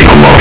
take a look.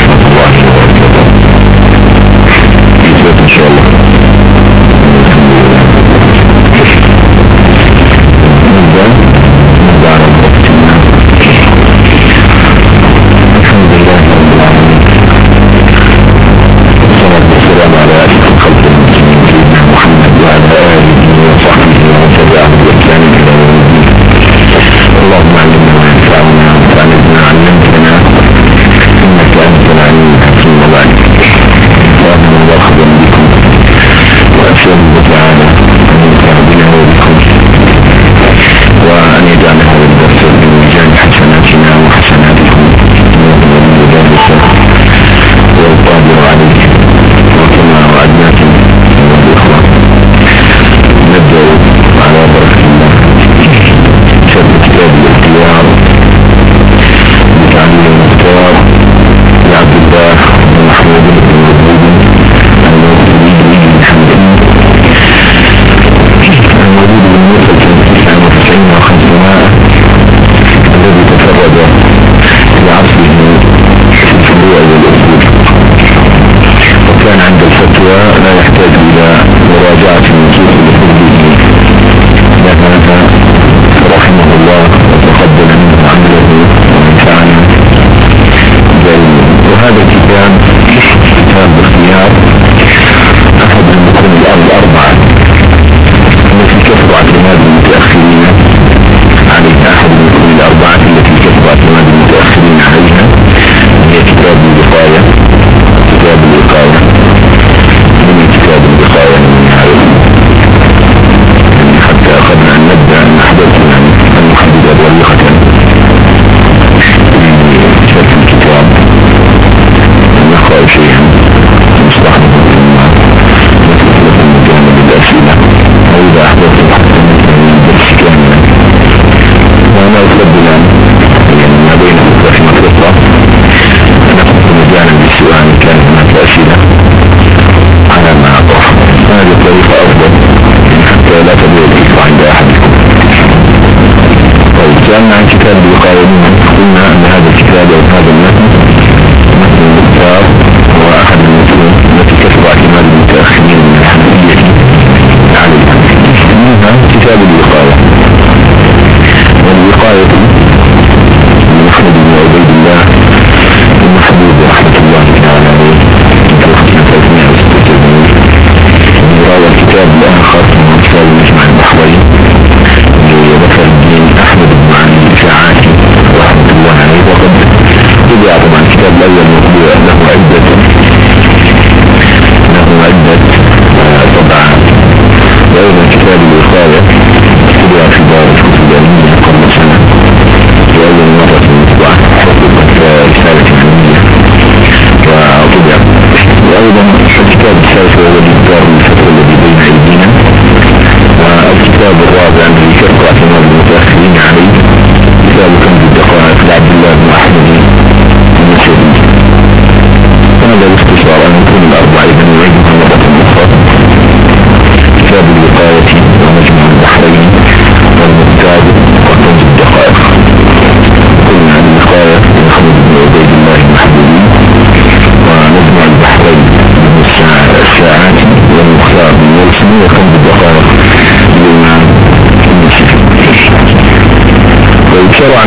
nerede ki?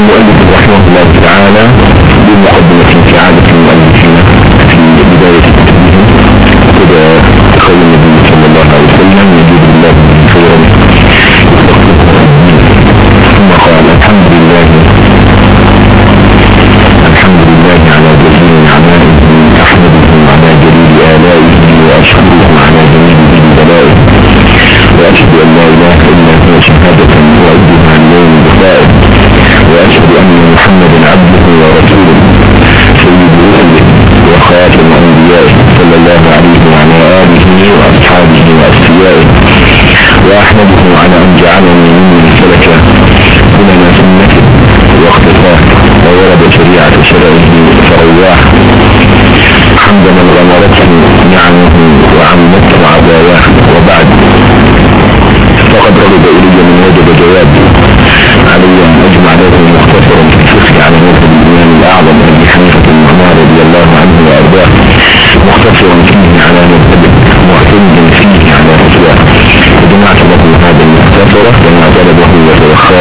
المؤلف رحمه الله تعالى بمقدمة آله وأصحابه وأصفيائه وأحمده على أن جعلني ممن سلك سنن سنته واختفاه وورد شريعة شرعه فرواه حمد من غمرته نعمه وعمته عداواه. وبعد فقد رغب إلي من وجد جوابي علي أن أجمع له مختصرا في الفقه على مذهب الإمام الأعظم أبي حنيفة النعمان رضي الله عنه وأرضاه مختصرا فيه. وجمعت له هذا المختصرة لما طلبه وتوخاه وسميته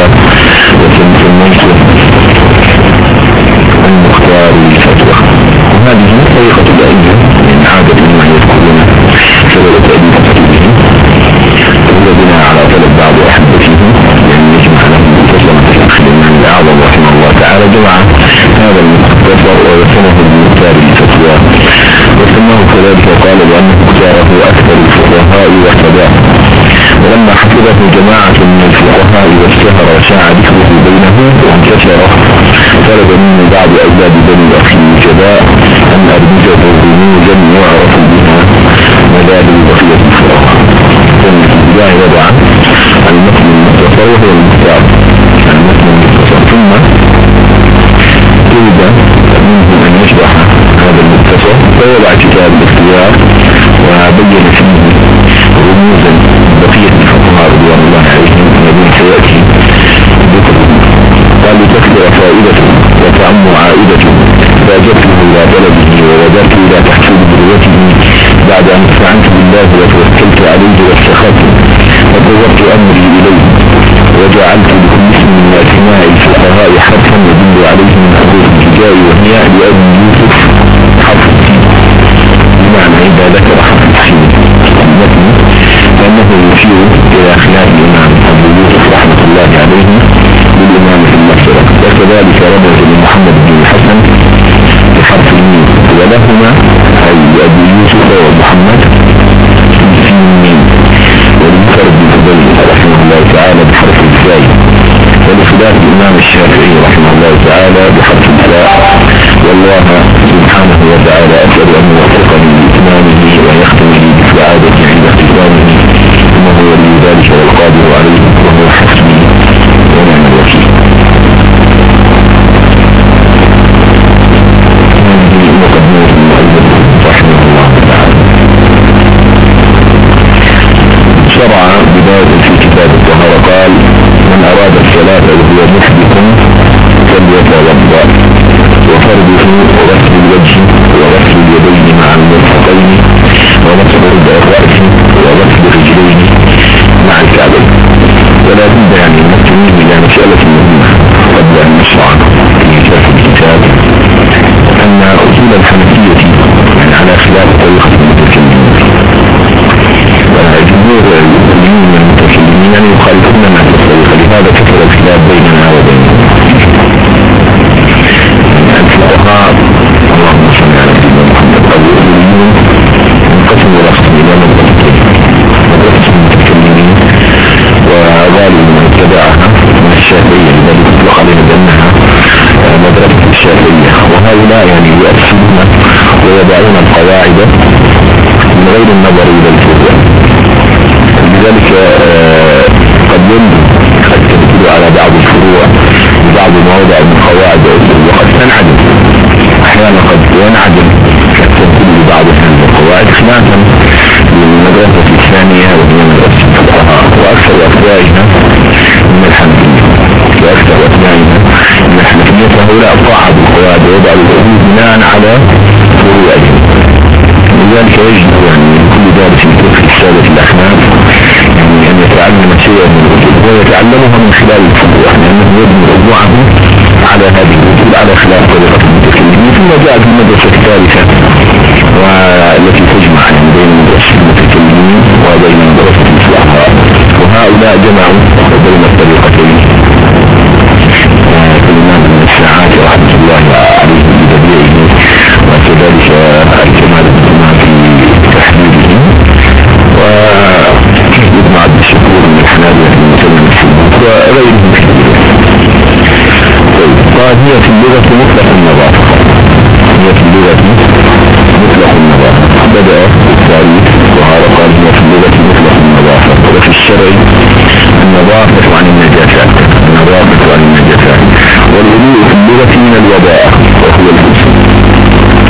جماعة من الفقهاء واشتهر وشاع ذكره بينه وانتشر. طلب مني بعض أولاد بني أخي الجباء أن أرمجه رموزا يعرف بها مدار بقية الفقهاء. ثم البداية وضع المتن المختصر وهو المختار المتن المختصر ثم تريد منه أن يشرح هذا المختصر فوضع كتاب الاختيار وبين فيه رموزا بقية الفقهاء رضوان الله عليهم الذين سيأتي ذكرهم قال لتكثر فائدته وتعم عائدته فاجبته إلى طلبه وودرت إلى تحصيل ذروته بعد أن استعنت بالله وتوكلت عليه واستخرت وقررت أمري إليه وجعلت لكل اسم من أسماء الفقهاء حرفا يدل عليه من حروف الهجاء وهي لأبي يوسف حرف بمعنى إذا ذكر حرف السين المتن فانه يشير إلى خلاف الإمام أبو يوسف رحمة الله عليه بالإمام في المغفرة وكذلك رمز لمحمد بن الحسن بحرف الميم. ولهما أي ابي يوسف ومحمد في الميم. ولمفرد بن فضيل رحمه الله تعالى بحرف الفاء ولخلاف الإمام الشافعي رحمه الله تعالى بحرف الفاء والله سبحانه وتعالى وغسل اليدين مع المرفقين وغسل الرأس وغسل الرجلين مع الكعبين ولا بد يعني المسلمين إلى مسألة مهمة قبل أن نشرع في الكتاب أن أصول الحنفية على خلاف طريقة المتكلمين المسلمين المتكلمين يعني يخالفون في الطريقة لهذا كثر الخلاف بيننا الشافعية وهؤلاء يعني يؤسسون ويضعون القواعد من غير النظر إلى الفروع لذلك قد ينبغي التركيز على بعض الفروع ببعض مواضع من قواعد وقد تنعدم. أحيانا قد ينعدم التركيز ببعض هذه القواعد خلافا للمدرسة الثانية وهي مدرسة الفقهاء وأكثر أتباعها من الحنفية وأكثر أتباعها من الحنفية فهؤلاء صعبوا القواعد ووضعوا بناء على فروعهم لذلك يجب يعني كل دارس في رسالة الأحناف يعني أن يتعلم شيئا من الوجود ويتعلمها من خلال الفروع لأنه يبني رجوعه على هذه الوجود على خلاف طريقة المتكلمين ثم جاءت المدرسة الثالثة والتي تجمع بين مدرسة المتكلمين وبين مدرسة الفقهاء وهؤلاء جمعوا بين الطريقتين رحمة الله عليه بدبيعه وكذلك الكمال الإمام في تحديده وابن عبد الشكور من الحنابلة في المسلم السبوت وغيرهم كثير قال هي في اللغة مطلق النظافة. هي في اللغة مطلق النظافة. بدأ التاريخ وهذا قال هي في اللغة مطلق النظافة. وفي الشرع النظافة عن النجاسات. النظافة عن النجاسات. والوضوء في اللغة من الوضاء وهو الغسل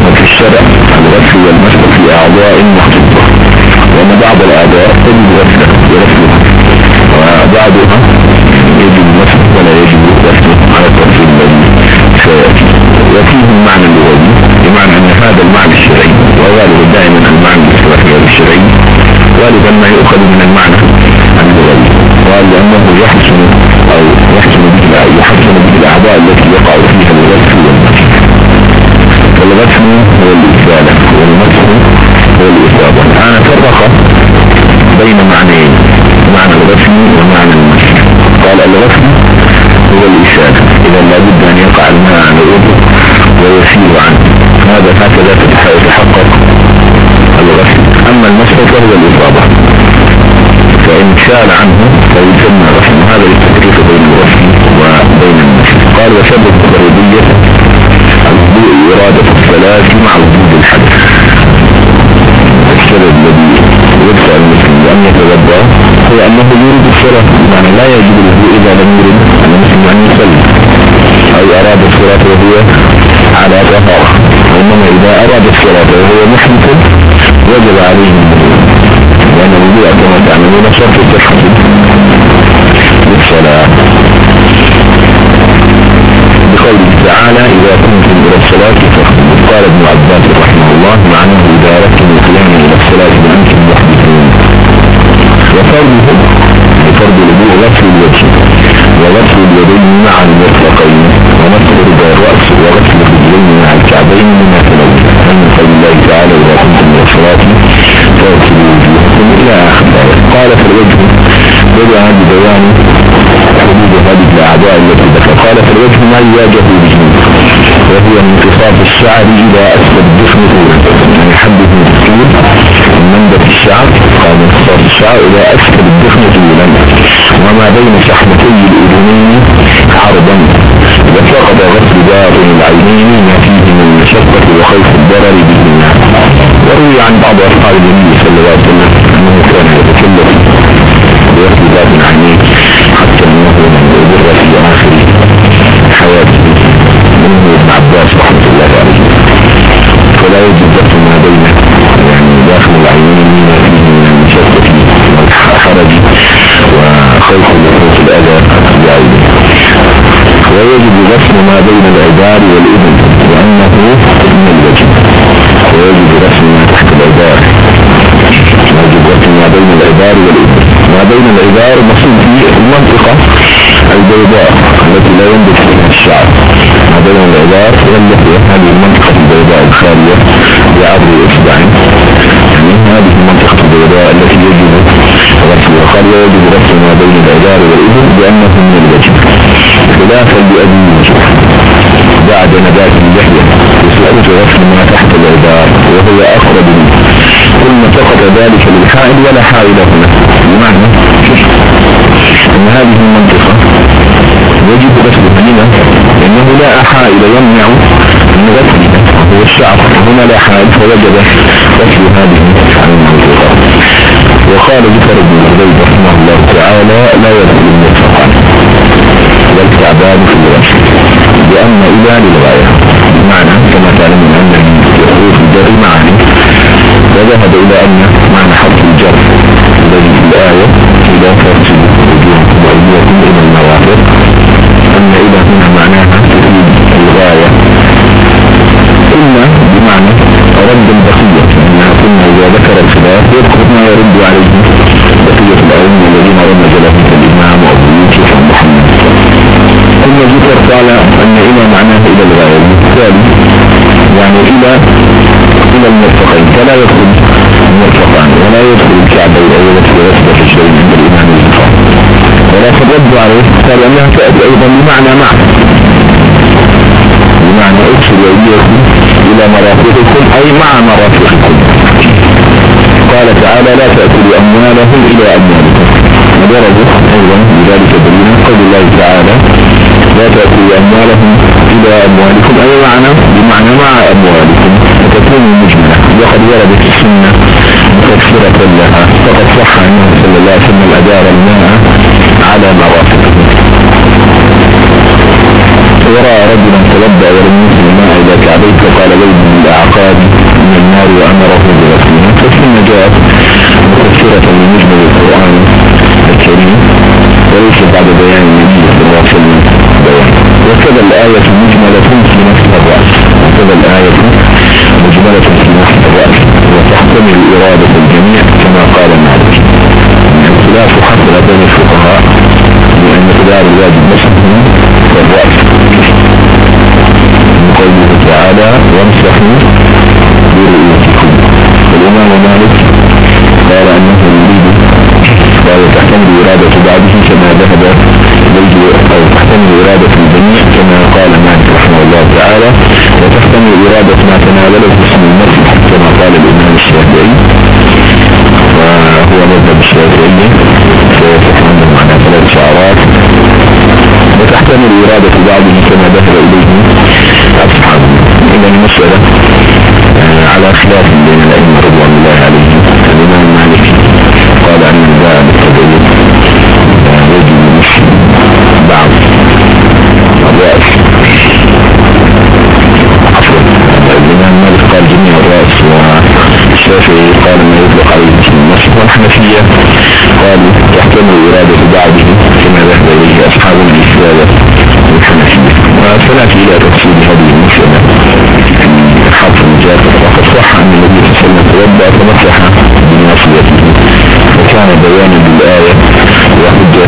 وفي الشرع الغسل والمسح في أعضاء مخصوصة وأن بعض الأعضاء تجب غسلها ورسلها وبعضها يجب المسح ولا يجب غسله على التفصيل الذي سيأتي. وفيه المعنى اللغوي بمعنى أن هذا المعنى الشرعي وغالبا دائما المعنى الشرعي غالبا ما يؤخذ من المعنى اللغوي قال لأنه يحسن أو يحسن به يحسن به التي يقع فيها الغسل والمسح والغسل هو الإزالة والمسح هو الإصابة أنا فرق بين معنيين معنى الغسل ومعنى المسح قال الغسل هو الإسالة إذا لابد أن يقع الماء على الوجه ويسير عنه. هذا هكذا يتحقق الغسل أما المسح فهو الإصابة فإن سال عنه فيسمى غسل هذا التفريق بين الغسل وبين المسح قال وسبب الفريدية الوضوء إرادة الصلاة مع وجود الحدث السبب الذي يدفع المسلم بأن يتوضأ هو أنه يريد الصلاة. يعني لا يجب الوضوء إذا لم يرد المسلم أن يصلي. أو أراد الصلاة وهو على طهارة. وإنما إذا أراد الصلاة وهو محدث وجب عليه الوضوء لأن الوضوء كما تعملون شرط الصحة. للصلاة بقوله تعالى إذا كنتم إلى الصلاة فاخذوا. قال ابن عباس رحمه الله معناه إذا أردتم القيام إلى الصلاة وأنتم محدثون. وفرضه بفرض الوضوء غسل الوجه وغسل اليدين مع المرفقين ومسح الرأس وغسل الرجلين مع الكعبين مما تلون من قول الله تعالى إذا كنتم إلى الصلاة وجوهكم إلى آخر قال في الوجه بدأ ببيان حدود هذه الأعداء التي ذكر. قال في الوجه ما يواجه به وهو انتصاب الشعر إلى أسفل طولا يعني حدث من منبت الشعر قال انتصاب الشعر إلى أسفل الجسم طولا وما بين شحمتي الأذنين عرضا. وفقد غسل باطن العينين ما فيه من المشقة وخوف الضرر بهما. وروي عن بعض أصحاب النبي صلى الله عليه وسلم أنه كان يتكلف بغسل باطن عينيه حتى أنه يضر في آخر حياته. منه ابن عباس رحمة الله عليه. فلا يجب غسل ما بين يعني داخل العينين ما فيه من المشقة والحرج وخوف النفوس الأذى بعينه ويجب غسل ما بين العبار والإذن لأنه من الوجه. ويجب بين العبار والإذن ما بين العبار مصيب في المنطقة البيضاء التي لا ينبت فيها الشعر. ما بين العبار واللحية هذه المنطقة البيضاء الخالية بعبر الإصبع يعني هذه المنطقة البيضاء التي يجب غسل وقال يجب غسل ما بين العبار والإذن لأنه من الوجه. خلافا لأبي وجه بعد نبات اللحية. وسقوط غسل ما تحت العبار وهو أقرب منه. ثم سقط ذلك للحائل ولا حائل هنا. بمعنى أن هذه المنطقة يجب غسل الدينة لأنه لا حائل يمنع من غسلها وهو الشعر هنا لا حائل فوجب غسل هذه المنطقة. وقال ذكر ابن عبيد رحمه الله تعالى لا يدخل المرفقان والكعبان في الغسل لأن إلى للغاية. بمعنى كما تعلمون أن يخوف الجر معاني. وذهب إلى أن معنى حرف الجر الذي في الآية إلى فارسل وجوهكم وأيديكم إلى المرافق أن إلى هنا معناها تفيد الغاية. إلا بمعنى رد البقية. أنها كنا إذا ذكر الخلاف يذكر ما يرد عليه بقية العلم الذين رمز لهم الإمام أبو يوسف محمد. ثم ذكر قال أن إلى معناه إلى الغاية. بالتالي يعني إلى إلى المرفقين فلا يدخل المرفقان ولا يدخل الكعبين أو يدخل رسل الرجلين عند الإمام الزفار ولكن رد عليه قال أنها تأتي أيضا بمعنى مع بمعنى أكسر وإياكم إلى مرافقكم أي مع مرافقكم. قال تعالى لا تأكلوا أموالهم إلى أموالكم. ودرجوا أيضا بذلك دليل قول الله تعالى لا تأكلوا أموالهم إلى أموالكم. أي معنى؟ بمعنى مع أموالكم. فتكون مجملة. وقد وردت السنة مكفرة لها. فقد صح أنه صلى الله عليه وسلم أدار الماء على مرافقه ورأى رجلا توضأ ولم الماء إلى كعبيه فقال ويل من الأعقاب من النار وأمره بغسلها فالسنة جاءت مكفرة لمجمل القرآن الكريم وليس بعد بيان النبي صلى الله عليه وسلم بيان. وكذا الآية مجملة في نفس الرأس. وكذا الآية مجملة في نفس الرأس. وتحتمل إرادة الجميع كما قال مالك. الخلاف حصل بين الفقهاء لأن خلال الواجب مسحه والرأس من قوله تعالى وامسحوا برؤوسكم. الإمام مالك قال أنه يريد قال تحتمل إرادة بعضه كما ذهب إليه أو تحتمل إرادة الجميع كما قال مالك رحمه الله تعالى وتحتمل إرادة ما تناوله اسم المسح كما قال الإمام الشافعي. وهو مذهب الشافعي سيتحمل معنا ثلاث شعرات. وتحتمل إرادة بعضه كما ذهب إليه أصحاب إذا المسألة آه، على خلاف بين الأئمة رضوان الله عليهم. والشافعي قال ما يطلق عليه اسم النصر والحنفية قالوا تحتمل إرادة بعضه كما ذهب إليه أصحاب الإسلام والحنفية. وسنأتي إلى تفصيل هذه المسألة حرف المجافر وقد صح أن النبي صلى الله عليه وسلم توضأ فمسح بناصيته وكان بيانا بالآية وحجة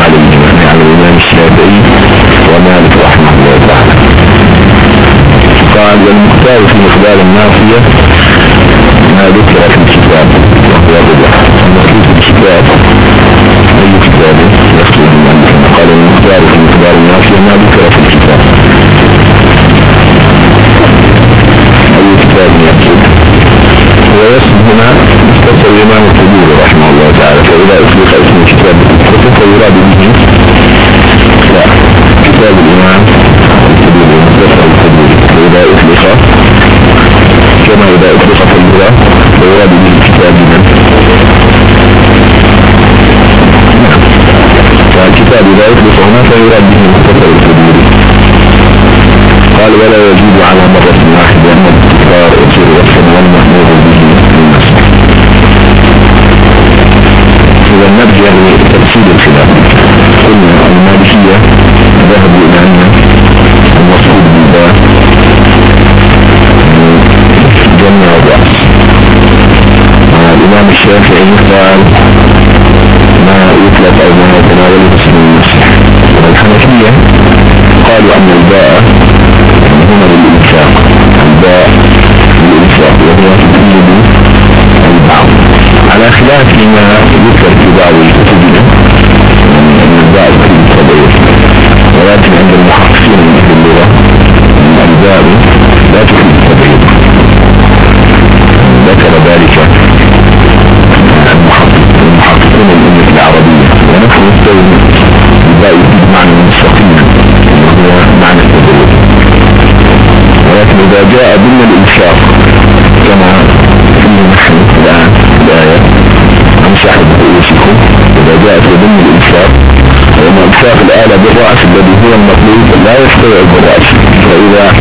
على الإمام الشافعي ومالك رحمه الله تعالى. قال والمختار في مقدار الناصية ما ذكر في الكتاب وهو الربع المخلوط الكتاب أي كتاب يختلف المؤلف قال المختار في مقدار الناصية ما ذكر في الكتاب أي كتاب يكتب ويسم هنا مختصر الإمام القبول رحمه الله تعالى فإذا أطلق اسم الكتاب كما إذا أطلق في اللغة فيراد به كتاب من فالكتاب إذا أطلق هنا فيراد به مختصر القبول قال ولا يجوز على مرة واحدة أن التكرار يصير وصفا الباء هنا للإنفاق الباء للإنفاق وهو تفيد على خلاف ما ذكر في بعض الكتب التبعير ولكن عند المحققين من أهل اللغة أن الباء لا تفيد ولكن إذا جاء ضمن الإنفاق كما فيه نحن الآن الآية أمسح برؤوسكم إذا جاءت ضمن الإنفاق وأن إنفاق الآلة بالرأس الذي هو المطلوب لا يستوعب الرأس. فإذا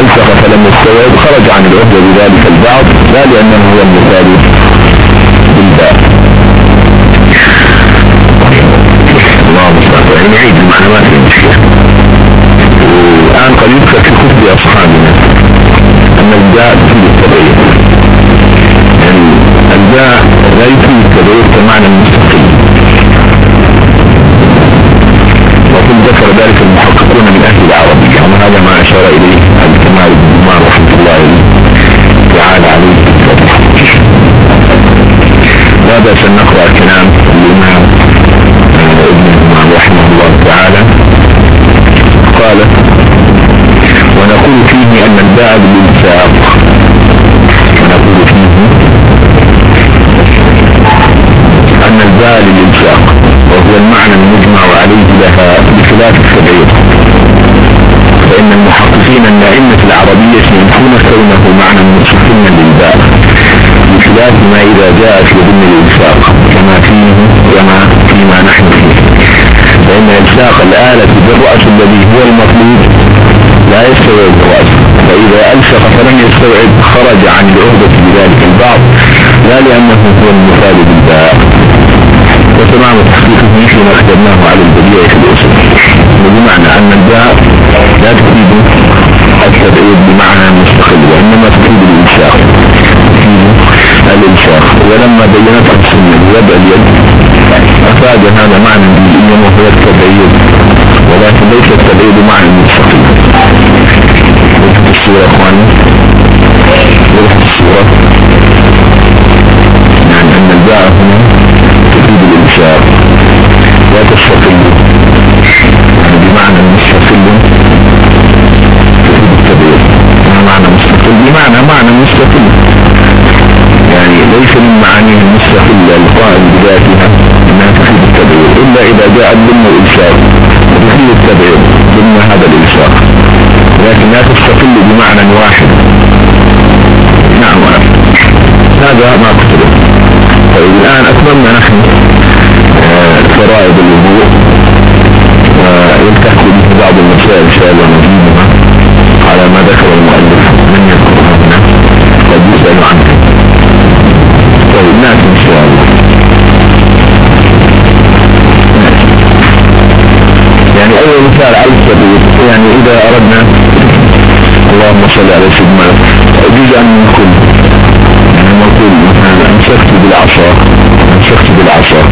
ألصق فلم يستوعب خرج عن العهدة بذلك البعض لا لأنه هو المثال مستعد نعيد في المشكلة الآن قد يذكر في كتب أصحابنا أن الداء تفيد التبعير يعني الداء لا يفيد التبعير كمعنى المستقيم وكل ذكر ذلك المحققون من أهل العربية وهذا ما أشار إليه الكمال بن عمر رحمة الله تعالى عليه. لا بأس أن نقرأ كلام الإمام عليه لها بخلاف السبعين. فإن المحققين أن أئمة العربية ينفون كونه معنى مستقلا للباء بخلاف ما إذا جاءت لضمن الإلساق كما فيه كما فيما نحن فيه. فإن إلساق الآلة بالرأس الذي هو المطلوب لا يستوعب الرأس. فإذا ألسق فلم يستوعب خرج عن العهدة بذلك البعض لا لأنه هو المفاد بالباء وتمام تحقيقه فيما كتبناه على البديع في الأسر. بمعنى أن الباء لا تفيد التبعيد بمعنى مستقل وإنما تفيد الإنشاء. الإنشاء. ولما بينت السنة بوضع اليد. أفاد هذا معنى بالإيمان وهو التبعيد. ولكن ليس التبعيد معنى مستقل. وجدت الصورة أخواني. وجدت الصورة. يعني أن الباء هنا الإنشاء لا تستقل يعني بمعنى مستقل. معنى مستقل؟ بمعنى معنى مستقل. يعني ليس من معانيه المستقلة القائم بذاتها إنها تفيد التبعيد إلا إذا جاءت ضمن الإنشاء. تفيد التبعيد ضمن هذا الإنشاء. لكن لا تستقل بمعنى واحد. نعم. هذا ما قتله طيب الآن أتمنى نحن مثال على السبيل يعني إذا أردنا. اللهم صل على سيدنا يجوز أن نقول نقول مثلا أمسكت بالعصا أمسكت بالعصا.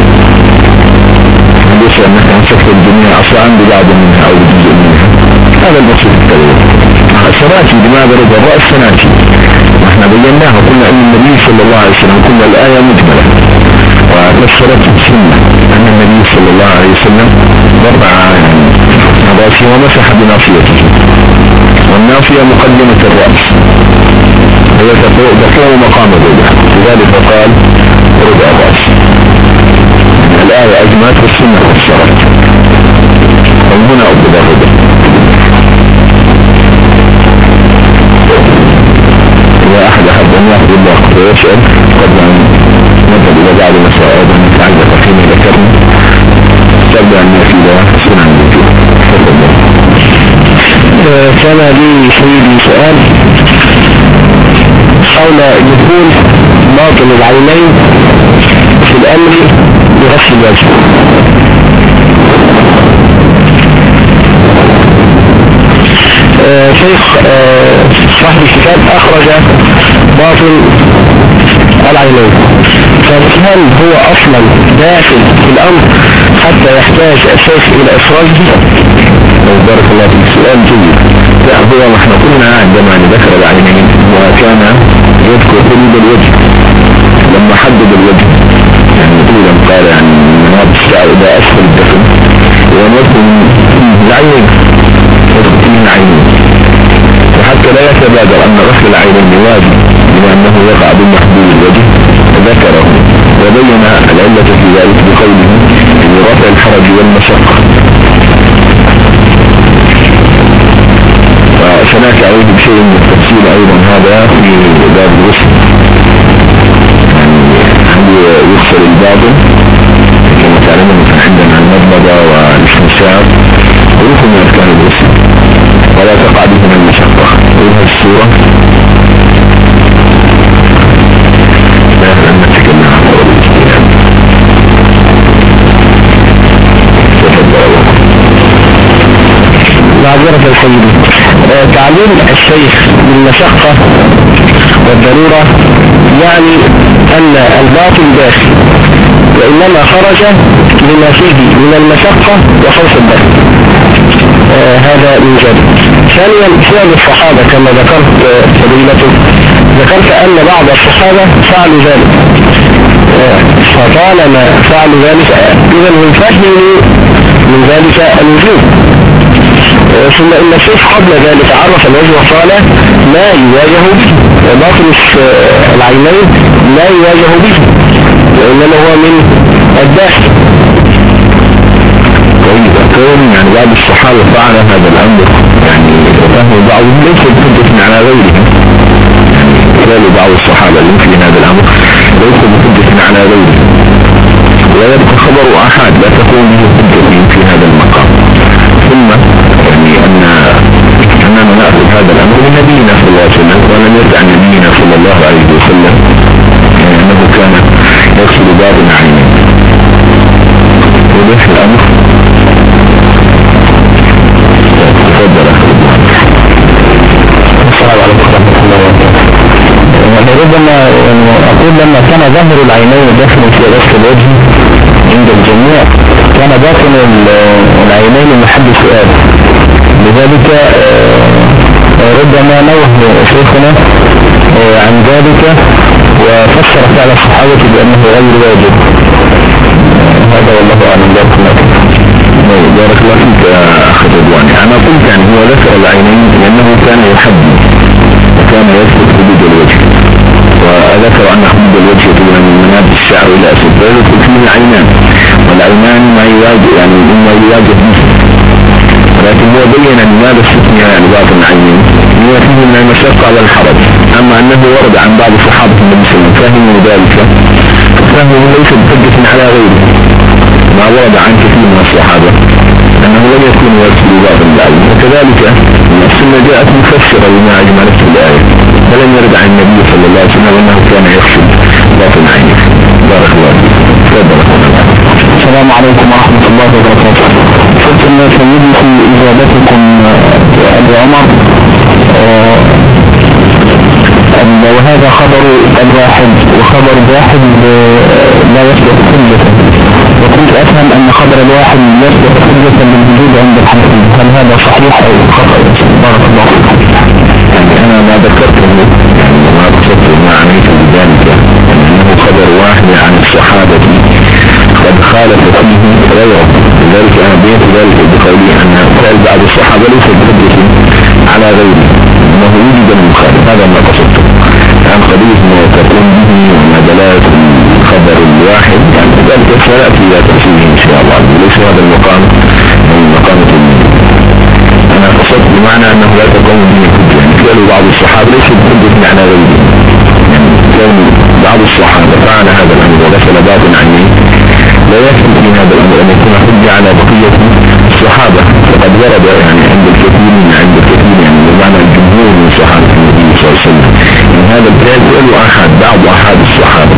ليس أنك أمسكت الجميع عصا عندي بعض منها أو جزء منها. هذا المقصود الكريم سناتي لماذا رد الرأس؟ سناتي إحنا بيناها قلنا أن النبي صلى الله عليه وسلم قلنا الآية مجملة. وفسرت السنة. أن النبي صلى الله عليه وسلم ضرع رأسه ومسح بناصيته والناصية مقدمة الرأس. هي تقوم مقام الرجع لذلك قال رجع الرأس. الآية أجمعت والسنة فسرت ومن هنا أبدأ الرجع إذا أحد أحد أن يأخذ الله ويسأل قبل أن نذهب إلى بعض المسائل أن نتعلق فيما ذكرنا. قبل أن نأتي إلى سنة كان لي سيدي سؤال. حول دخول باطن العينين في الأمر بغسل الوجه. آه، شيخ آه، صاحب الكتاب أخرج باطن العينين. فهل هو أصلا داخل في الأمر حتى يحتاج الشيخ إلى إخراجه؟ بارك الله فيك. سؤال جيد. لا هو إحنا قلنا عندما ذكر العينين وكان يذكر حدود الوجه. لما حدد الوجه يعني طولا قال يعني مناب الشعر إذا أسفل الدفن. ونذكر العينين فيه العينين وحتى لا يتبادر أن غسل العينين واجب بما أنه يقع بالمحدود الوجه. ذكره. وبين العلة في ذلك بقوله رفع الحرج والمشقة. وسنأتي عليه بشيء من التفصيل أيضا. هذا في باب يعني هل يغسل الباطن كما تعلمون عندنا المضمضة والإستنشاق. وركن من أركان الغسل ولا تقع بهما المشقة. وهذه الصورة. عن معذرة آه، تعليم الشيخ بالمشقة والضرورة يعني أن الباطل داخل وإنما خرج لما فيه من المشقة وخوف الداخل آه، هذا من جانب. ثانيا فعل الصحابة كما ذكرت آه، فضيلته ذكرت أن بعض الصحابة فعلوا ذلك. آه، فطالما فعلوا ذلك إذا هم فهموا من ذلك الوجوب. ثم إن الشيخ قبل ذلك عرف الوجه وقال لا يواجه به آه، العينين لا يواجه به وإنما هو من الداخل طيب كون يعني بعض الصحابة فعل هذا الأمر. يعني فهم بعضهم ليس بحجة على غيرهم يعني بعض الصحابة مثل هذا الأمر ليس بحجة على غيرهم ويبقى خبر أحد لا تكون له حجة في هذا المقام. ثم أننا نأخذ هذا الأمر من نبينا صلى الله عليه وسلم ولم يرد عن نبينا صلى الله عليه وسلم. أنه كان يغسل باب العينين وضح الأمر. تفضل. السلام عليكم ورحمة الله وبركاته. يعني ربما أقول لما كان ظهر العينين داخل في غسل الوجه عند الجميع كان باطن ال- العينين محل سؤال لذلك آه، ربما نوه شيخنا آه، عن ذلك وفسر فعل الصحابة بأنه غير واجب. آه، هذا والله أعلم. بارك الله. بارك الله فيك أخي رضوان. أنا قلت يعني هو ذكر العينين لأنه كان يحدد وكان يثبت حدود الوجه. وذكر أن حدود الوجه تبنى من منابت الشعر إلى فيذكر فيه العينان. والعينان ما يواجه يعني مما يواجه به لكن هو بين لماذا استثنى يعني بعض العينين. هو فيه من المشقة والحرج أما أنه ورد عن بعض صحابة النبي صلى الله عليه وسلم فهموا ذلك فهمه ليس بحجة على غيره. ما ورد عن كثير من الصحابة. أنه لم يكون يرسل بعض العلم وكذلك السنة جاءت مفسرة لما أجملت الآية. فلم يرد عن النبي صلى الله عليه وسلم أنه كان يغسل باطن عينه بارك الله فيك تفضل. السلام عليكم ورحمة الله وبركاته. قلت إن سيدي في إجابتكم آه، ابي عمر آه، أن وهذا خبر الواحد وخبر الواحد آه، لا يصلح حجة. وكنت أفهم أن خبر الواحد يصلح حجة للوجود عند الحنفية هل هذا صحيح أو خطأ؟ بارك الله يعني أنا ما ذكرته يعني ما قصدت ما عنيت بذلك أنه خبر واحد عن الصحابة. قد خالف فيه غيره لذلك أنا بيت ذلك بقولي أن قول بعض الصحابة ليس بحجة على غيره أنه يوجد المخالف هذا ما قصدته. عن قضية ما تكون به وما دلالة الخبر الواحد. يعني ذلك سيأتي إلى تفسيره إن شاء الله. ليس هذا المقام من مقام التلميذ. أنا قصدت بمعنى أنه لا تقوم به حجة يعني فعل بعض الصحابة ليس بحجة على غيره. يعني كون بعض الصحابة فعل هذا الأمر وغسل باطن عينيه لا يثبت من هذا الأمر أن يكون حجة على بقية الصحابة. فقد ورد يعني عند الكثيرين عند الكثير يعني بمعنى الجمهور من صحابة النبي صلى الله عليه وسلم. إن هذا الفعل فعل أحد بعض أحد الصحابة.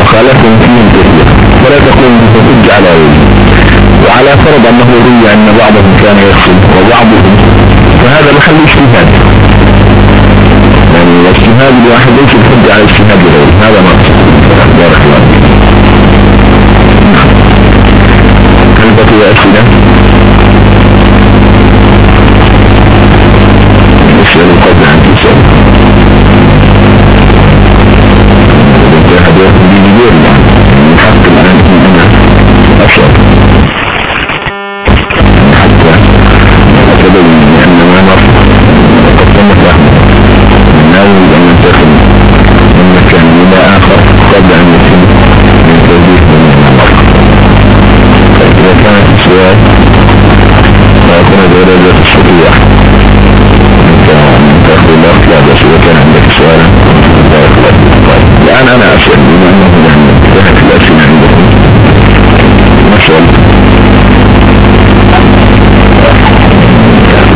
وخالفهم فيهم كثير. فلا تقوم به حجة على غيره. وعلى فرض أنه روي أن بعضهم كان يغسل وبعضهم. فهذا محل اجتهاد. يعني الاجتهاد الواحد ليس الحج على اجتهاد غيره. هذا ما. بارك الله فيك. هل بقي الآن أنا أسأل بما أنه يعني انتهت الأسئلة عندكم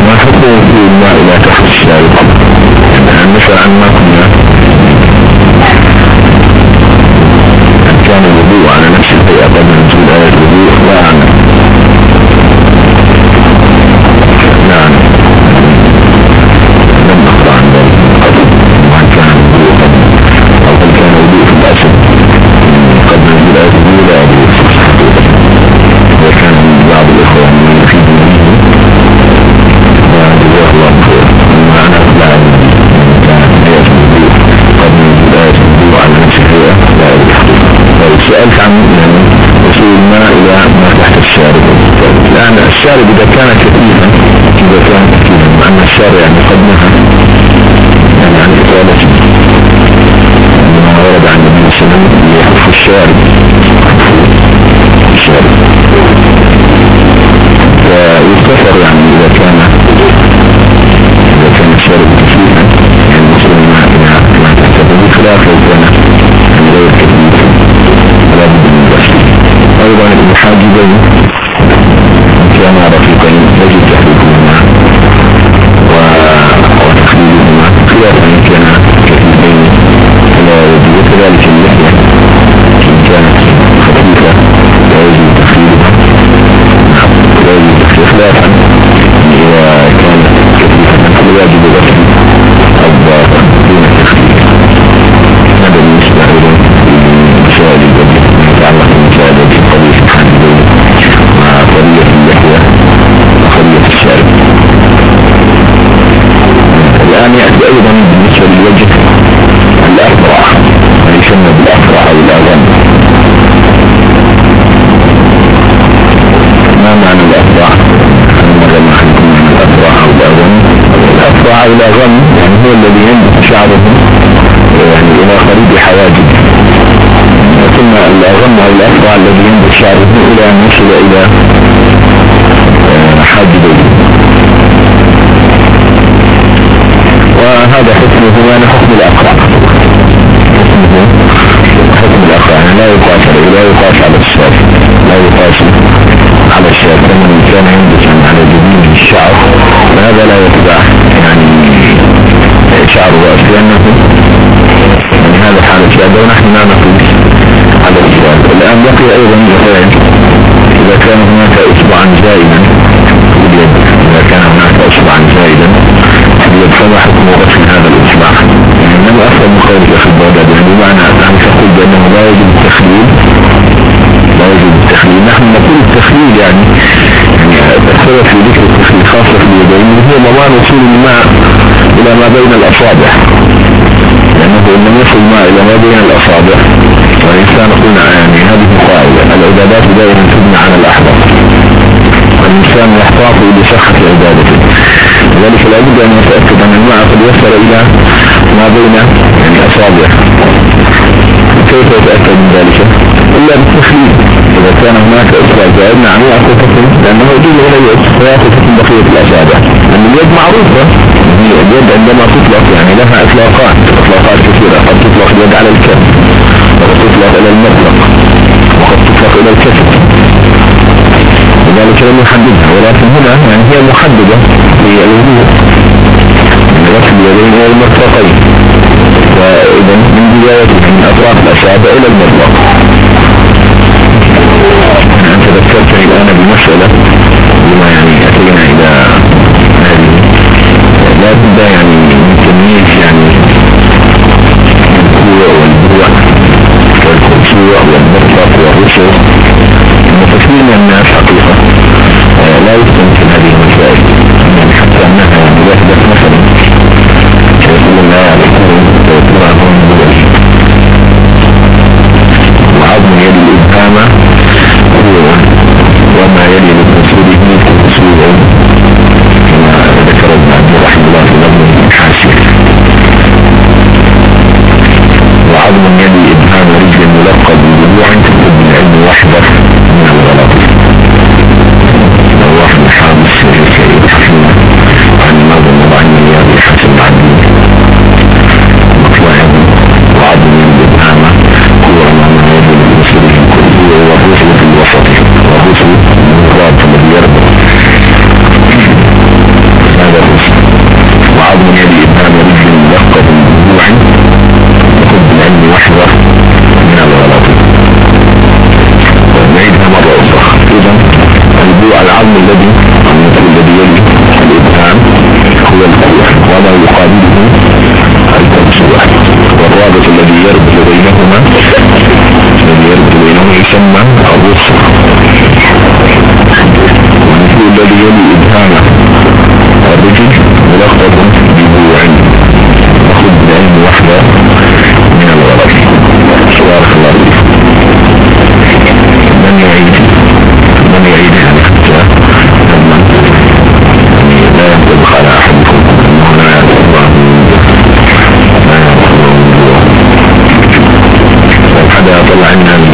ما حكم في الماء إلى تحت الشارع. يعني نسأل عن ما سألت عن وصول الماء إلى ما تحت الشارب. الآن الشارب إذا كان كثيرا إذا كان كثيرا مع أن الشارع يعني قد نهى يعني عن إطالة. يعني ما ورد عن النبي صلى الله عليه وسلم الشارب. الشارب. Cübeyi الآن يأتي أيضا بالنسبة للوجه. الأفرع ما يسمى بالأفرع أو الأغم ما معنى الأفرع مرة ما حنكون عن الأفرع أو الأغم الأفرع أو الأغم يعني هو الذي ينبت شعره يعني إلى خريب حواجب ثم الأغم أو الأفرع الذي ينبت شعره إلى أن يصل إلى حاجبه وهذا حكمه يعني حكم الأقرع حكم الأقرع يعني لا يقاس عليه لا يقاس على الشاف لا يقاس على الشاف لأن كان ينبت على جبين الشعر فهذا لا يتبع يعني شعر رأس لأنه يعني هذا حال الشاف ونحن لا نقيس على الشاف الآن بقي أيضا مثال قول الأخ البغدادي يعني بمعنى أن تقول بأنه لا يجب التخليل لا يجب التخليل نحن نقول التخليل يعني يعني السبب في ذكر التخليل خاصة في اليدين هو ضمان وصول الماء إلى ما بين الأصابع. لأنه إن لم يصل الماء إلى ما بين الأصابع والإنسان قلنا يعني هذه قاعدة. العبادات دائما تبنى على الأحدث والإنسان يحتاط لصحة عبادته. لذلك لابد أن يتأكد أن الماء قد يصل إلى ما بين يعني أصابع. كيف يتأكد من ذلك؟ إلا بالتخليل إذا كان هناك إصبع زائد نعم يأخذ لأنه يجوز اليد ويأخذ بقية الأصابع. أن اليد معروفة. اليد عندما تطلق يعني لها إطلاقات إطلاقات كثيرة. قد تطلق اليد على الكف وقد تطلق إلى المطلق وقد تطلق إلى الكف لذلك لم يحددها ولكن هنا يعني هي محددة للوجود غسل اليدين إلى المرفقين فإذا من بداية من أطراف الأصابع إلى المرفق أنت ذكرتني الآن بمسألة بما يعني أتينا إلى هذه. لا بد يعني من تمييز يعني الكوع والبوع والكوع والمرفق والرسل المفسرين من الناس حقيقة لا يستمكن هذه المسائل يعني حتى أنها يعني مثلا. وعظم يد الإبهام buna ne diyor benim insandan kabulsun ve burada diyor bir idhana Amen.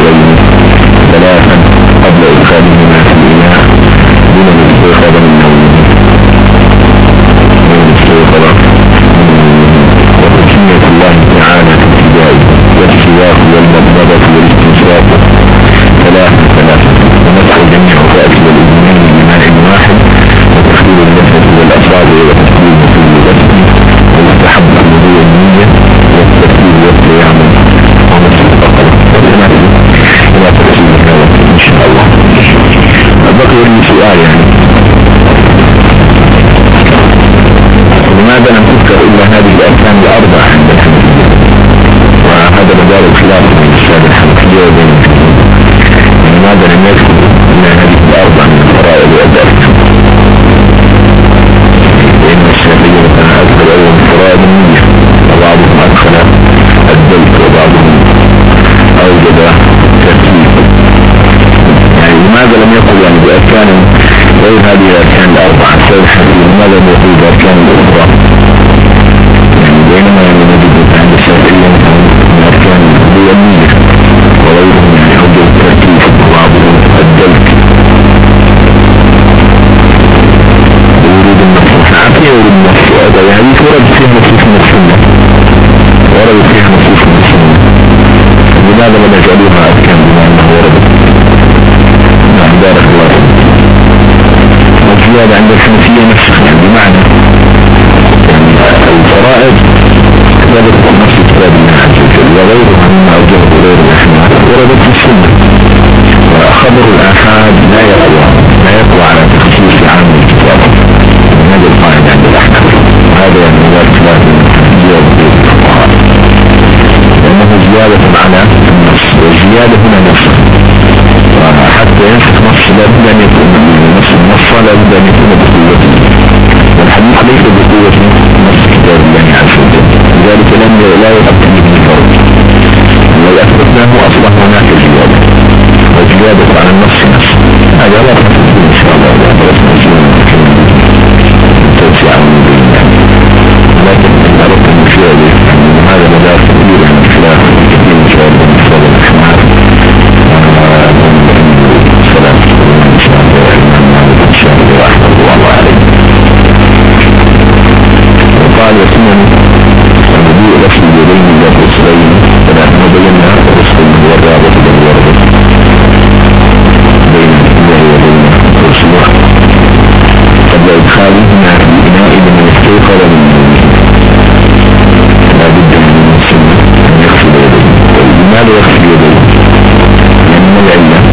ve la سؤال يعني. لماذا لم تذكر إلا هذه الأركان الأربعة عند الحنفية وهذا مدار الخلاف بين الشاب الحنفية وبين لماذا لم يذكر إلا هذه الأربعة من الفرائض والدرس لأن الشافعية مثلا أدخل أول فرائض النية وبعضهم أدخل بأركان غير هذه الأركان الأربعة. سيد الحديث لماذا لم يقل بأركان الأخرى؟ يعني بينما يعني نجد عند الشافعية من أركان النية وغيرهم يعني أوجد الترتيب وبعضهم الدلت ورود النص عافية ورود النص هذا يعني ورد فيها نصوص من السنة. ورد فيها نصوص من السنة. لماذا لم يجعلوها أركان بما أنه ورد؟ نعم بارك الله فيك والزيادة عند الحنفية نفسها يعني بمعنى الفرائض ثابتة في نفس كتاب الله عز وجل وغيرها مما أوجهه غير الأحناف وردت في السنة. وخبر الآحاد لا يقوى لا يقوى على تخصيص عام الكتاب. هذه القاعدة عند الأحناف؟ وهذا يعني هو اختلاف الحنفية والفقهاء لأنه زيادة على النص والزيادة هنا نص وحتى ينسخ نص لا بد أن يكون نص النص لا بد أن يكون بقوته والحديث ليس بقوة نص كتاب الله عز وجل لذلك لم لا يؤكد به فرق لو أثبتناه أصبح هناك زيادة وزيادة على النص نص هذا لا تفسد إن شاء الله لا تفسد توسع لكن النبي لفظ اليدين إلى الرسلين فنحن بينا الرسل والرابط بالورد بين الله وبين رسله قبل إدخالهما في إناء من يستيقظ من لا بد من المسلم أن يغسل يديه لماذا يغسل يديه؟ لأن العلة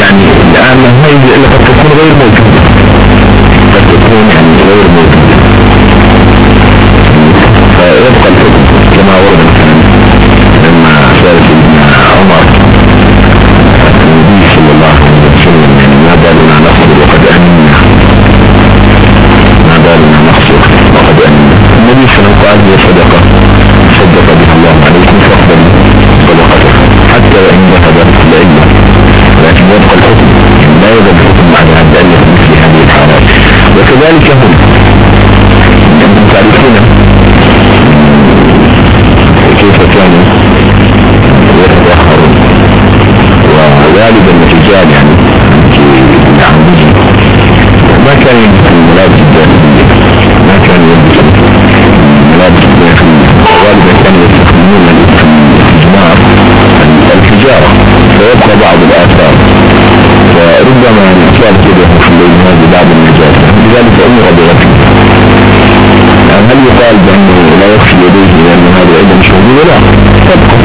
يعني الآن ما يجي إلا قد تكون غير موجودة. قد تكون يعني غير موجودة. النبي صلى الله عليه وسلم صدقة صدق بها الله عليكم فاقبل صدقته حتى وإن ذهبت العلة لكن يبقى الحكم. لا يذهب الحكم بعد أن تألف مثل هذه الحالات. وكذلك هم. هذه بعض النجاسة لذلك أمر بغسل يعني هل يقال بأنه لا يغسل يديه لأن هذا العلم مش موجود لا تبقى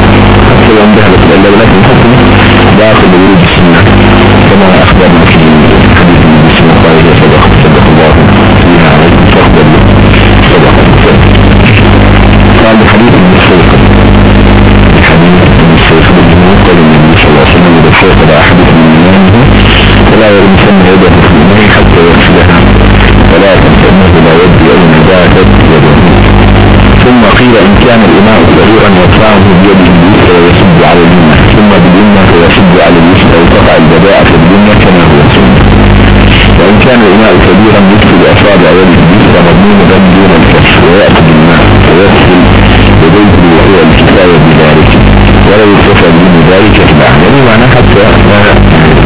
سواء ذهبت العلة ولكن الحكم داخل ورود السنة كما أخبرنا في حديث النبي صلى الله صدق صدق الله فيها عليكم فاقبل صدق قال بحديث ابن السيق بحديث ابن السيق بالجنوب قال النبي صلى الله عليه وسلم إذا فوق أحدكم من إيمانه ولا يرمسن يده في الماء يغسلها ولا تنسنه لا يدري أين باتت يده ثم قيل إن كان الإماء صغيرا يدفعه بيده اليسرى ويصب على اليمنى ثم باليمنى فيصب على اليسرى وتقع البداء في الدنيا كما هو سنة. وإن كان الإماء كبيرا يدخل أصابع يده فمضمون دون الكف ويأخذ الماء ويغسل يديه وهو الكفاية بذلك. ولو اكتفى من ذلك فبعد معنى حتى لا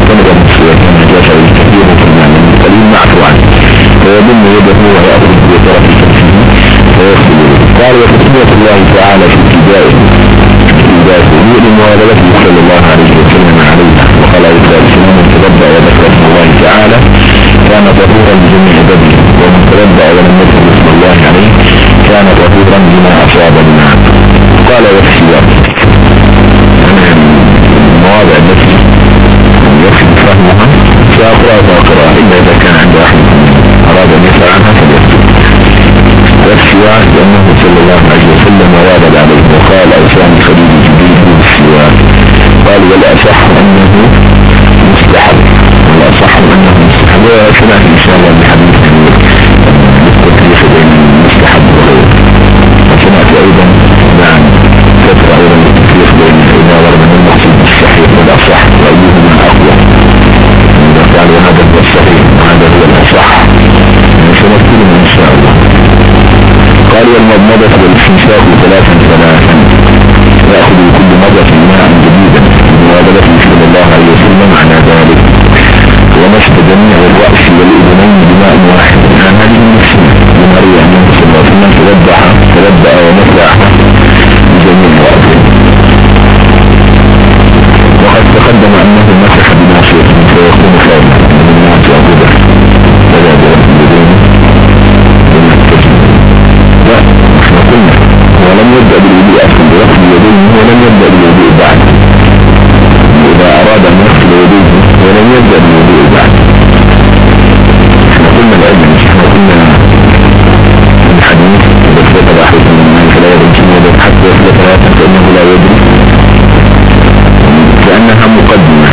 تنظر سوى النجاسة الكثير القليل معفو عنه فيضم يده ويأخذ بطرف كفه ويغسل قال وتسمية الله تعالى في ابتدائه ابتدائه لموالدته صلى الله عليه وسلم عليه وقال عليه الصلاة والسلام من تبدأ وذكر اسم الله تعالى كان طهورا بجميع بدنه ومن تبدأ ولم يذكر اسم الله عليه كان طهورا بما أصاب الماء قال والسواك المواضع التي يكفي فهمها سأقرأ فأقرأ إلا إذا كان عند أحد. أراد أن يسأل عنها فليكتب والسواك لأنه صلى الله عليه وسلم وارد عليه وقال أوسان خليل جبريل بالسواك قال والأصح أنه مستحب. والأصح أنه مستحب. وسمعت إن شاء الله بحديث؟ قال والمضمضة والاستنشاق ثلاثا ثلاثا يأخذ كل مرة ماء جديدا بموابلة صلى الله عليه وسلم على ذلك. ومسك جميع الرأس والإذنين بماء واحد. عن هذه لمريع أنه صلى الله. عليه وسلم تلبح تلبأ ومسح ولم يبدأ بالوضوء أصلا بغسل يديه ولم يبدأ بالوضوء بعد. إذا أراد أن يغسل يديه ولم يبدأ بالوضوء بعد. إحنا قلنا العلم مش إحنا قلنا الحديث ثبت أحد من فلا يرجم يده حتى ثلاثة فإنه لا يدري. لأنها مقدمة.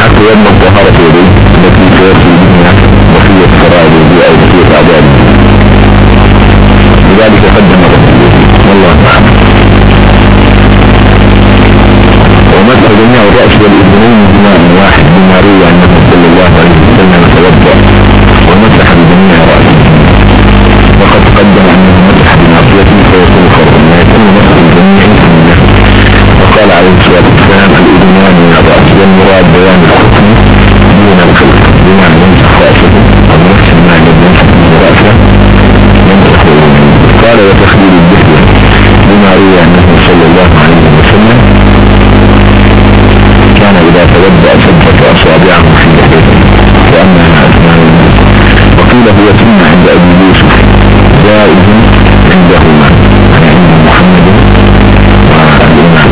حتى يضمن طهارة يديه التي سيغسل الرأس والإذنين بماء واحد بما روي أنه صلى الله عليه وسلم توضأ ومسح بجميع رأسه. وقد تقدم أنه مسح بناصيته فيكون فرضا لا يكون مسح الجميع وقال عليه الصلاة والسلام الإذنان من الرأس والمراد بيان الحكم دون الخلق. بمعنى يمسح رأسه. أو نفس المعنى يمسح رأسه. يمسح قال وتخليل الدهر بما روي أنه صلى الله عليه وسلم كان إذا توضأ ثبت أصابعه في لحيته أثناء الناس وقيل هو سنة عند أبي يوسف جائز عندهما يعني عند محمد والإمام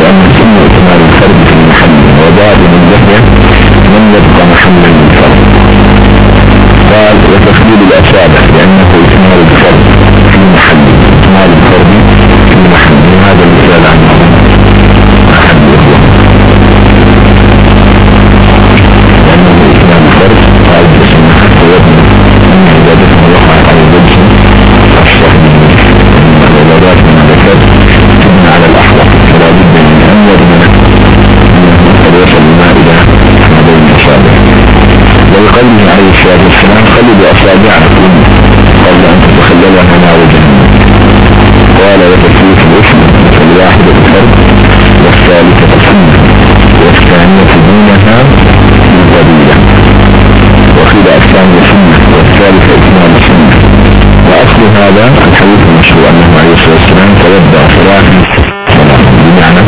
لأن السنة إكمال الفرد في المحل وبعد من لحية لم يبقى محلا للفرد قال وتخليل الأصابع لأنه إكمال الفرد في محل إكمال الفرد في محل هذا المثال عن ولقوله عليه الصلاة والسلام خلوا أصابعكم قبل أن تتخللها نار جهنم قال وتكليف الاسم فالواحدة فرد والثالثة سنة والثانية دونها القبيلة وقيل الثانية سنة والثالثة إكمال سنة وأصل هذا الحديث المشهور أنه عليه الصلاة والسلام ثلاثا ثلاثا بمعنى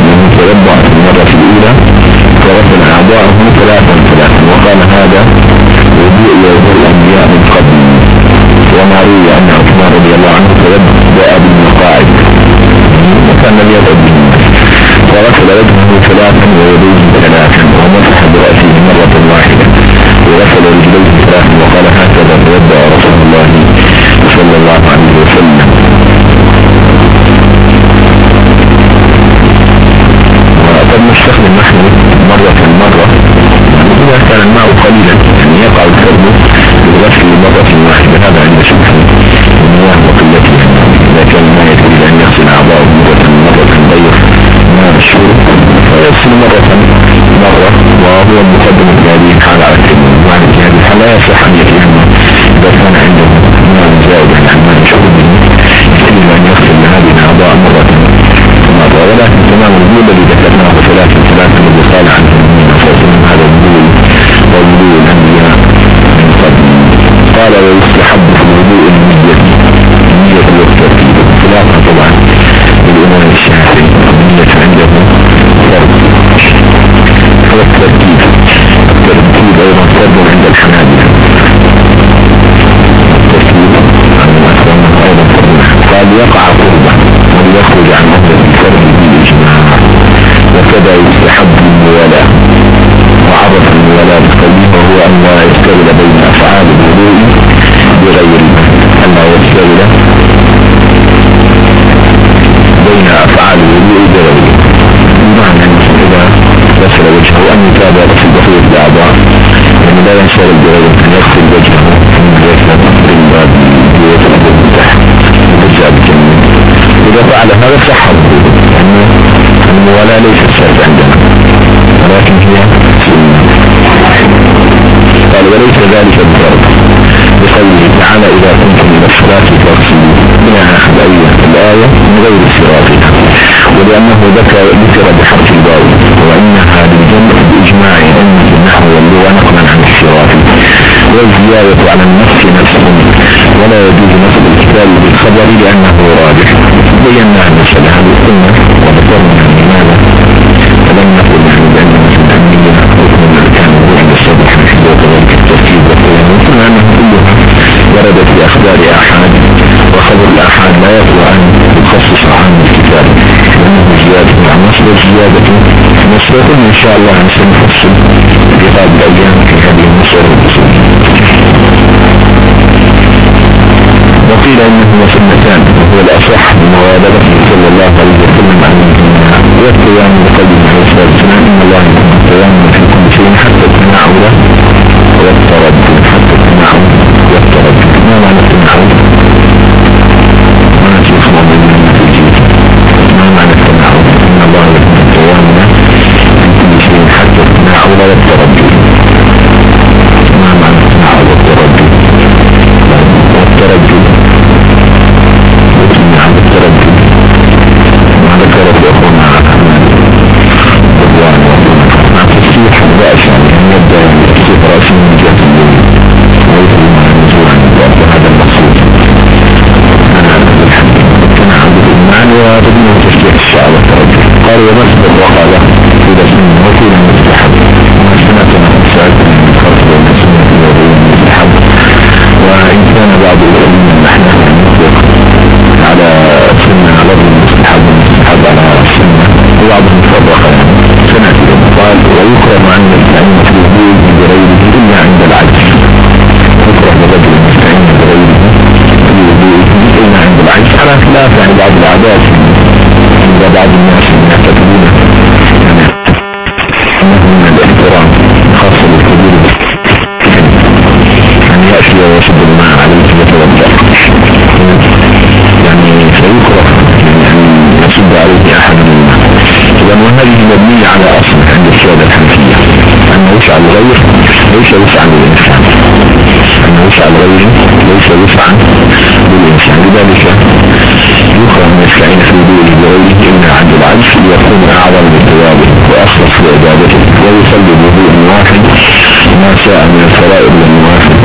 أنه توضأ في المرة الأولى ورفع أعضاءه ثلاثا ثلاثا وقال هذا وضوء وضوء الأنبياء من قبل. وما روي أن عثمان رضي الله عنه توضأ بالمقاعد. وكان لم بالناس ورفع وجهه ثلاثا ويديه ثلاثا ومسح برأسه مرة واحدة. ورفع رجليه ثلاثا وقال هكذا توضأ رسول الله صلى الله عليه وسلم. قد نستخدم نحن مرة مرة إذا كان الماء قليلا يعني يقع الكرب بغسل مرة واحدة هذا عند سبحانه المياه وقلته إذا كان الماء يريد أن يغسل أعضاءه مرة مرة ضيق ماء الشور فيغسل مرة مرة وهو مقدم في هذه الحالة على التيمم وعلى هذه الحالة لا يصح أن يتيمم إذا كان عنده ماء زائد عن الماء الشرب يجب أن يغسل هذه الأعضاء مرة ولكن تمام الوجود الذي ذكرناه ثلاث ثلاث الذي قال عن المؤمنين. هذا الوجود ووجود الأنبياء من قبل. قال ويستحب في الوضوء النية النية والترتيب خلافا طبعا للإمام الشافعي. النية عنده فرض والترتيب الترتيب أيضا فرض عند الحنابلة. الترتيب عن المسلم أيضا فرض قال يقع قربة ويخرج عن مصدر الكرم بالإجماع وكذا يستحب الموالاة. وعرف الموالاة بالقليل وهو أن لا يستغل بين أفعال الوضوء بغير أن لا يستغل بين أفعال الوضوء بغير بمعنى إذا غسل وجهه أن يتابع في الدخول الأعضاء. يعني لا ينشغل بغير أن يغسل وجهه ثم يذهب بالباب ويذهب بالتحت ويرجع بجنة إذا فعل هذا صح الموالاة ليست شرط عندنا. ولكن هي قال وليس ذلك بضرب بقوله تعالى إذا كنتم من الصلاة فاغسلوا من أحد أية الآية من غير صراطها ولأنه ذكر ذكر بحرف الواو. وإنها بالجمع بإجماع علم النحو واللغة نقلا عن الصراط. والزيادة على النص نفسه. ولا يجوز نصب الكتاب بالخبر لأنه راجح. وذكرنا لماذا فلم نقل يعني في وقلنا أنه كلها وردت بأخبار أحد وخبر الأحد لا عن نصب زيادة نصب إن شاء الله سنفصل في هذه الأيام في هذه المسألة وقيل إنه سنتان وهو الأصح بموالدته صلى الله عليه وسلم عن والقيام بقلب عليه الصلاه والسلام أن الله يكون القيام في كل شيء حتى التناول والتردد حتى التناول والتردد ما معنى؟ ما الجيل ما معنى؟ إن الله يكون في كل شيء حتى والتردد قال ومسد الرقى له في رسم وكيل مستحب وما سمعتنا سألت من الفرق بين السنة وبين المستحب وإن كان بعض العلم الأحناف يطلق على سنة على المستحب المستحب على السنة وبعضهم فرق يعني. سنة قال ويكرم عن المستعين في الوجود بغيره إلا عند العجز. يكرم الرجل المستعين بغيره في الوجود إلا عند العجز. على خلاف يعني بعض العادات عند بعض الناس. عليه أحد. الماء إذا وهذه مبنية على أصل عند السيادة الحنفية. أن وسع الغير ليس وسعا للإنسان أن وسع الغير ليس وسعا للإنسان لذلك يكره أن يستعين في وضوءه بغيره إلا عند العجز ليكون أعظم لثوابه وأخلص لعبادته ويصلي بوضوء واحد ما شاء من الفرائض والنوافل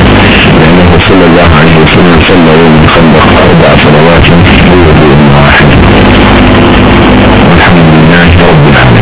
لأنه صلى الله عليه وسلم صلى يوم الخندق أربع صلوات بوضوء واحد. Subhanahu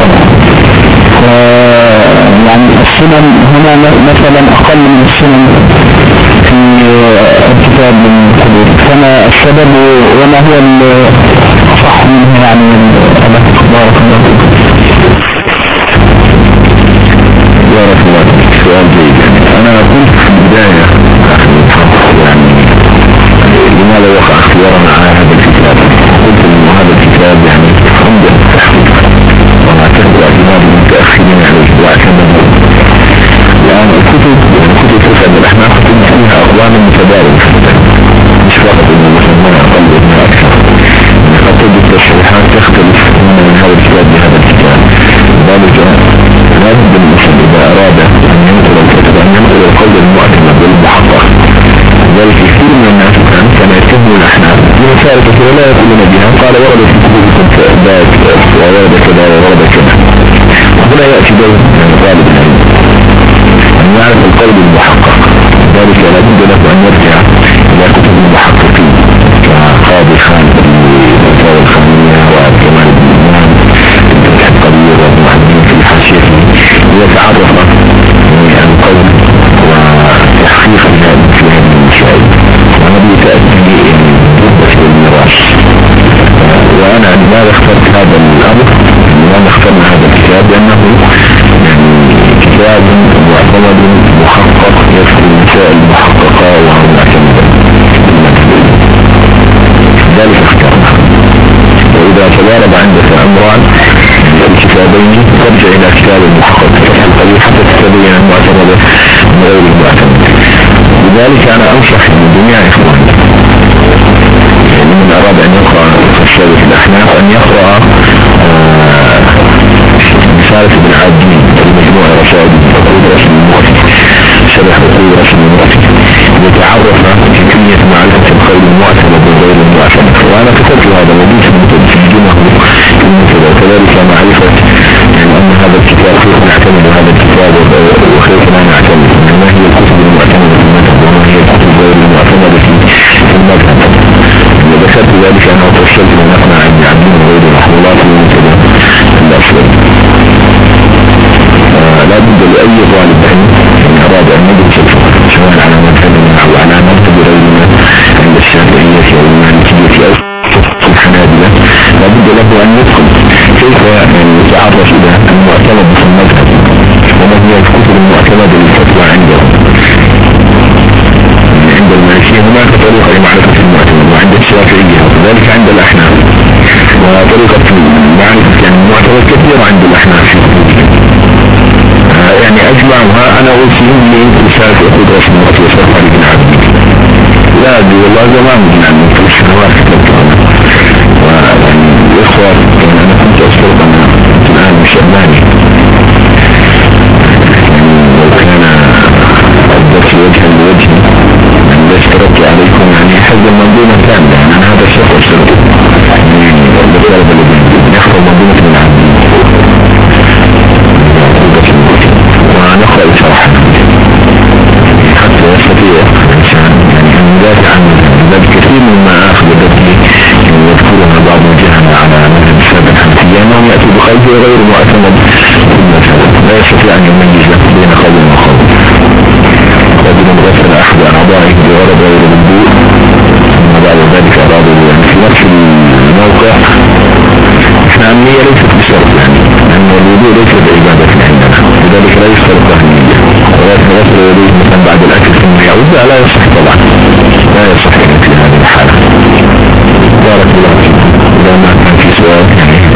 طبعا ف- يعني السنن هنا مثلا أقل من السنن في الكتاب من الحدود فما السبب وما هو الصح منه يعني؟ بارك الله متداولة مش فقط انه مثلا ما أقل وما أكثر. قد تجد التصريحات تختلف من هذا الكتاب بهذا الكتاب. ذلك لا بد الانسان إذا أراد أن ينقل الكتاب أن ينقل القول المعتمد والمحقق ذلك كثير من الناس كان كان يتهم الاحناف بمسائل كثيره لا يقولون بها؟ قال ورد في كتبكم ذاك وورد كذا وورد كذا. وهنا يأتي دور بد تضارب عندك أمران الكتابين ترجع إلى كتاب المحقق. حتى تتبين المعتمدة من غير المعتمد لذلك أنا أنصح جميع إخواني يعني من أراد أن يقرأ الشيخ الأحناف أن يقرأ رسالة ابن عابدين المجموعة رسائل تقول رسم المفتي شرح تقول رسم المفتي كيفية معرفة الخير المعتمد وغير المعتمد وأنا كتبت هذا موجود في المتدفجينه وكذلك معرفة أن هذا الكتاب كيف نعتمد هذا الكتاب وكيف لا نعتمد. ما هي الكتب المعتمدة في المذهب وما هي الكتب غير المعتمدة في المذهب وذكرت ذلك أنا وتوصلت من أقنع عن عبدين وغيره رحمه الله في المنتدى الأسود لا بد لأي طالب علم إن أراد أن يدرس الفقه سواء على مذهبنا أو على مذهب الشافعية أو المالكية أو الحنابلة لا بد له أن يدخل كيف يتعرف إلى المعتمد في المذهب وما هي الكتب المعتمدة للفتوى عندهم عند المالكية هناك طريقة لمعرفة المعتمد وعند الشافعية وكذلك عند الأحناف. وطريقة معرفة يعني المعتمد كثيرة عند الأحناف في يعني أجمعها أنا أوصيهم لي رسالة اخوة رسم الله وصرف علي بن عبد لا والله زمان يعني كنت مش ألماني. لو كان الدرس وجها لوجه يعني ليش تركت عليكم يعني المنظومة كاملة يعني أنا هذا الشيخ يعني يحفظ منظومة من عبد ونقرأ بل كثير مما أخذ بدلي يذكرها بعض الجهل على مذهب السابق الحنفية أنهم يأتوا بقلبه غير معتمد لا يستطيع أن يميز بين قول وقول. رجل غسل أحد أعضائه بغرض غير الوضوء ثم بعد ذلك أرادوا يعني في نفس الموقع. إحنا النية ليست بشرط يعني. أن الوضوء ليس بعبادة عندنا. لذلك لا يشترط النية ولكن غسل يديه مثلا بعد الأكل ثم يعود. لا يصح لا يصح في هذه الحالة. بارك الله فيكم إذا ما كان في سؤال